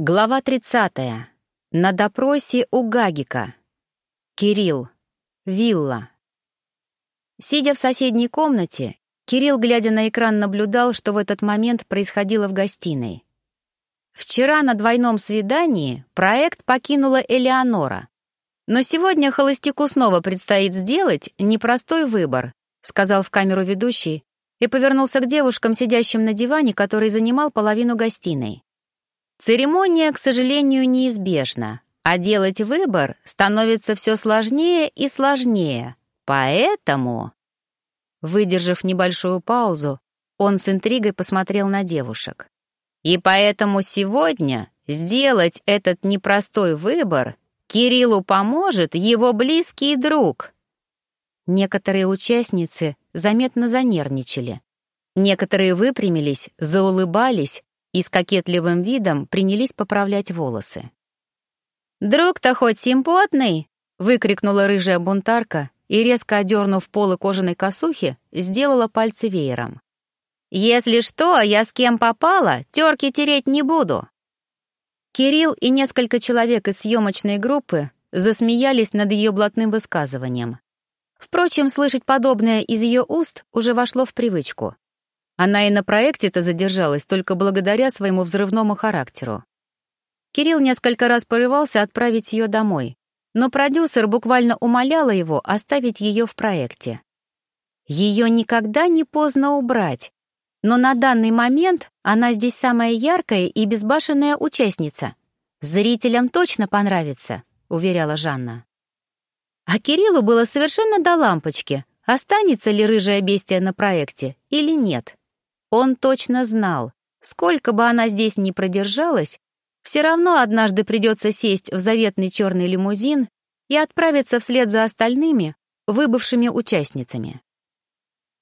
Глава 30. На допросе у Гагика. Кирилл. Вилла. Сидя в соседней комнате, Кирилл, глядя на экран, наблюдал, что в этот момент происходило в гостиной. Вчера на двойном свидании проект покинула Элеонора. Но сегодня холостяку снова предстоит сделать непростой выбор, сказал в камеру ведущий и повернулся к девушкам, сидящим на диване, который занимал половину гостиной. Церемония, к сожалению, неизбежна, а делать выбор становится все сложнее и сложнее. Поэтому... Выдержав небольшую паузу, он с интригой посмотрел на девушек. И поэтому сегодня сделать этот непростой выбор Кириллу поможет его близкий друг. Некоторые участницы заметно занервничали. Некоторые выпрямились, заулыбались и с кокетливым видом принялись поправлять волосы. «Друг-то хоть симпотный!» — выкрикнула рыжая бунтарка и, резко одернув полы кожаной косухи, сделала пальцы веером. «Если что, я с кем попала, терки тереть не буду!» Кирилл и несколько человек из съемочной группы засмеялись над ее блатным высказыванием. Впрочем, слышать подобное из ее уст уже вошло в привычку. Она и на проекте-то задержалась только благодаря своему взрывному характеру. Кирилл несколько раз порывался отправить ее домой, но продюсер буквально умоляла его оставить ее в проекте. Ее никогда не поздно убрать, но на данный момент она здесь самая яркая и безбашенная участница. Зрителям точно понравится, уверяла Жанна. А Кириллу было совершенно до лампочки, останется ли рыжая бестия на проекте или нет. Он точно знал, сколько бы она здесь ни продержалась, все равно однажды придется сесть в заветный черный лимузин и отправиться вслед за остальными, выбывшими участницами.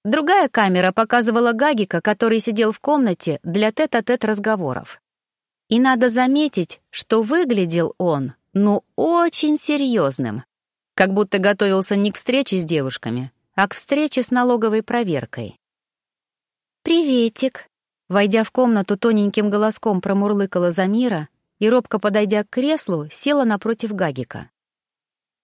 Другая камера показывала Гагика, который сидел в комнате для тет-а-тет -тет разговоров. И надо заметить, что выглядел он, ну, очень серьезным, как будто готовился не к встрече с девушками, а к встрече с налоговой проверкой. «Приветик!» Войдя в комнату, тоненьким голоском промурлыкала Замира и, робко подойдя к креслу, села напротив Гагика.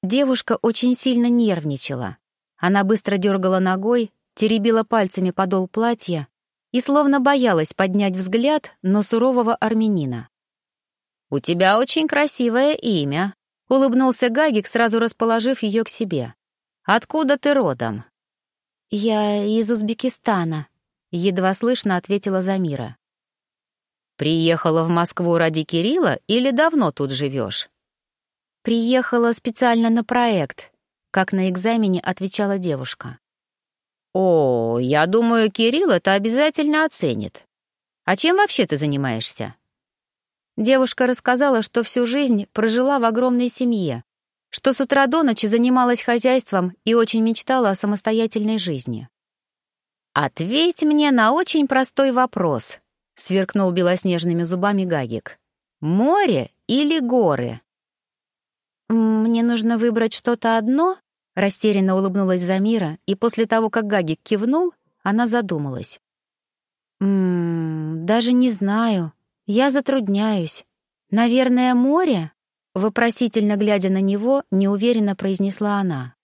Девушка очень сильно нервничала. Она быстро дергала ногой, теребила пальцами подол платья и словно боялась поднять взгляд на сурового армянина. «У тебя очень красивое имя», — улыбнулся Гагик, сразу расположив ее к себе. «Откуда ты родом?» «Я из Узбекистана», Едва слышно ответила Замира. «Приехала в Москву ради Кирилла или давно тут живешь?» «Приехала специально на проект», — как на экзамене отвечала девушка. «О, я думаю, Кирилл это обязательно оценит. А чем вообще ты занимаешься?» Девушка рассказала, что всю жизнь прожила в огромной семье, что с утра до ночи занималась хозяйством и очень мечтала о самостоятельной жизни. «Ответь мне на очень простой вопрос», — сверкнул белоснежными зубами Гагик. «Море или горы?» «Мне нужно выбрать что-то одно?» — растерянно улыбнулась Замира, и после того, как Гагик кивнул, она задумалась. «Ммм, даже не знаю. Я затрудняюсь. Наверное, море?» Вопросительно глядя на него, неуверенно произнесла она.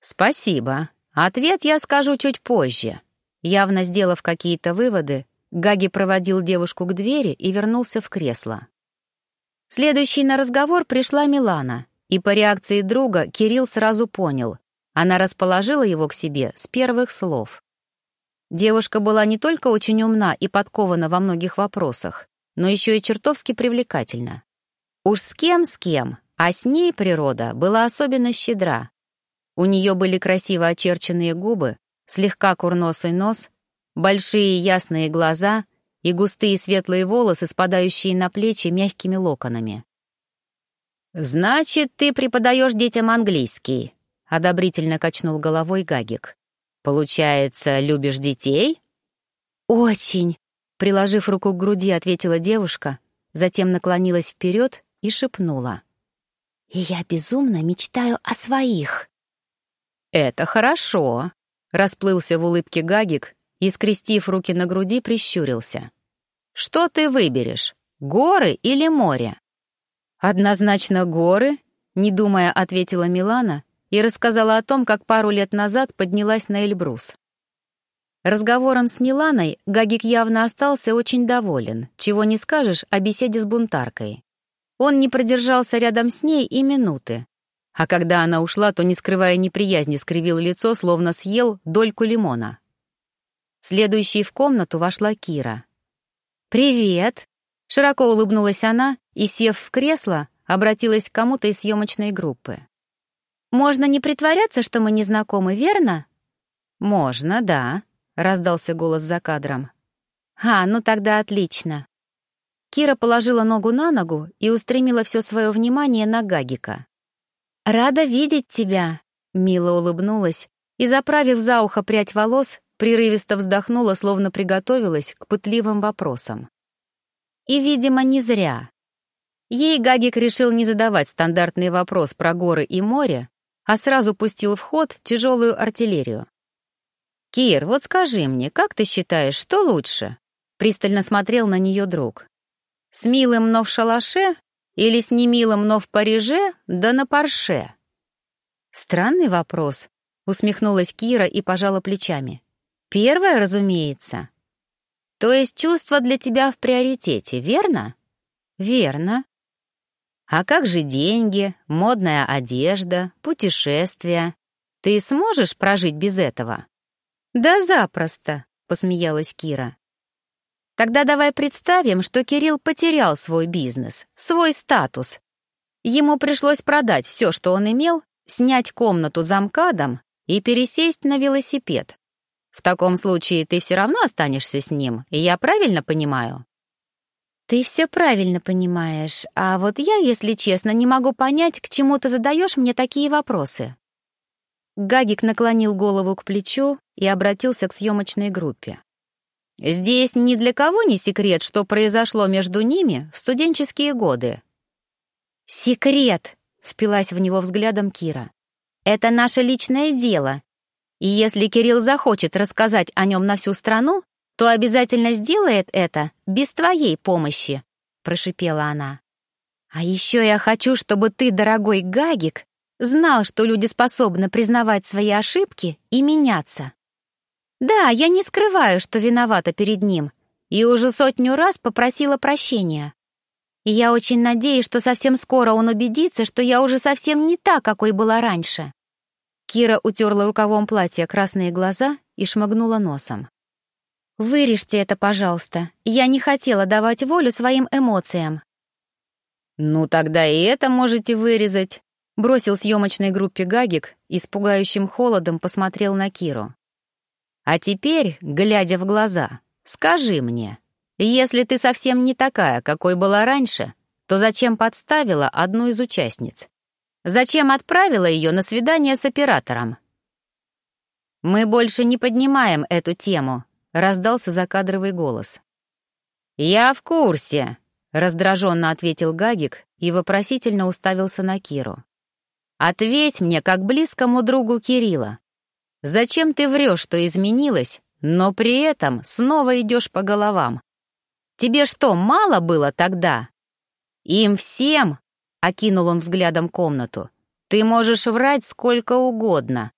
«Спасибо», Ответ я скажу чуть позже. Явно сделав какие-то выводы, Гаги проводил девушку к двери и вернулся в кресло. Следующей на разговор пришла Милана, и по реакции друга Кирилл сразу понял. Она расположила его к себе с первых слов. Девушка была не только очень умна и подкована во многих вопросах, но еще и чертовски привлекательна. Уж с кем с кем, а с ней природа была особенно щедра. У нее были красиво очерченные губы, слегка курносый нос, большие ясные глаза и густые светлые волосы, спадающие на плечи мягкими локонами. «Значит, ты преподаешь детям английский», — одобрительно качнул головой Гагик. «Получается, любишь детей?» «Очень», — приложив руку к груди, ответила девушка, затем наклонилась вперед и шепнула. «И я безумно мечтаю о своих». «Это хорошо», — расплылся в улыбке Гагик и, скрестив руки на груди, прищурился. «Что ты выберешь? Горы или море?» «Однозначно горы», — не думая, ответила Милана и рассказала о том, как пару лет назад поднялась на Эльбрус. Разговором с Миланой Гагик явно остался очень доволен, чего не скажешь о беседе с бунтаркой. Он не продержался рядом с ней и минуты. А когда она ушла, то, не скрывая неприязни, скривил лицо, словно съел дольку лимона. Следующей в комнату вошла Кира. «Привет!» — широко улыбнулась она и, сев в кресло, обратилась к кому-то из съемочной группы. «Можно не притворяться, что мы не знакомы, верно?» «Можно, да», — раздался голос за кадром. «А, ну тогда отлично». Кира положила ногу на ногу и устремила все свое внимание на Гагика. «Рада видеть тебя», — мило улыбнулась и, заправив за ухо прядь волос, прерывисто вздохнула, словно приготовилась к пытливым вопросам. И, видимо, не зря. Ей Гагик решил не задавать стандартный вопрос про горы и море, а сразу пустил в ход тяжелую артиллерию. «Кир, вот скажи мне, как ты считаешь, что лучше?» Пристально смотрел на нее друг. «С милым, но в шалаше? Или с немилым, но в Париже, да на парше?» «Странный вопрос», — усмехнулась Кира и пожала плечами. «Первое, разумеется». «То есть чувство для тебя в приоритете, верно?» «Верно». «А как же деньги, модная одежда, путешествия? Ты сможешь прожить без этого?» «Да запросто», — посмеялась Кира. «Тогда давай представим, что Кирилл потерял свой бизнес, свой статус. Ему пришлось продать все, что он имел, снять комнату замкадом и пересесть на велосипед. В таком случае ты все равно останешься с ним, и я правильно понимаю?» «Ты все правильно понимаешь, а вот я, если честно, не могу понять, к чему ты задаешь мне такие вопросы». Гагик наклонил голову к плечу и обратился к съемочной группе. «Здесь ни для кого не секрет, что произошло между ними в студенческие годы». «Секрет!» — впилась в него взглядом Кира. «Это наше личное дело. И если Кирилл захочет рассказать о нем на всю страну, то обязательно сделает это без твоей помощи», — прошипела она. «А еще я хочу, чтобы ты, дорогой Гагик, Знал, что люди способны признавать свои ошибки и меняться. Да, я не скрываю, что виновата перед ним, и уже сотню раз попросила прощения. И я очень надеюсь, что совсем скоро он убедится, что я уже совсем не та, какой была раньше. Кира утерла рукавом платья красные глаза и шмыгнула носом. «Вырежьте это, пожалуйста. Я не хотела давать волю своим эмоциям». «Ну, тогда и это можете вырезать», Бросил съемочной группе Гагик и с пугающим холодом посмотрел на Киру. «А теперь, глядя в глаза, скажи мне, если ты совсем не такая, какой была раньше, то зачем подставила одну из участниц? Зачем отправила ее на свидание с оператором?» «Мы больше не поднимаем эту тему», — раздался закадровый голос. «Я в курсе», — раздраженно ответил Гагик и вопросительно уставился на Киру. Ответь мне, как близкому другу Кирилла. Зачем ты врешь, что изменилось, но при этом снова идешь по головам? Тебе что, мало было тогда? Им всем, — окинул он взглядом комнату, — ты можешь врать сколько угодно.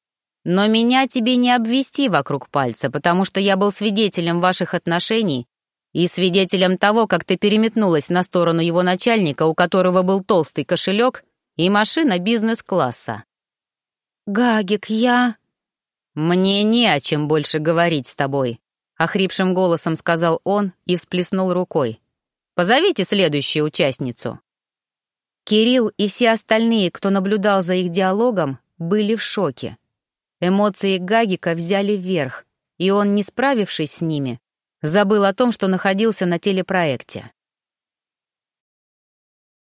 Но меня тебе не обвести вокруг пальца, потому что я был свидетелем ваших отношений и свидетелем того, как ты переметнулась на сторону его начальника, у которого был толстый кошелек и машина бизнес-класса. «Гагик, я...» «Мне не о чем больше говорить с тобой», — охрипшим голосом сказал он и всплеснул рукой. «Позовите следующую участницу». Кирилл и все остальные, кто наблюдал за их диалогом, были в шоке. Эмоции Гагика взяли вверх, и он, не справившись с ними, забыл о том, что находился на телепроекте.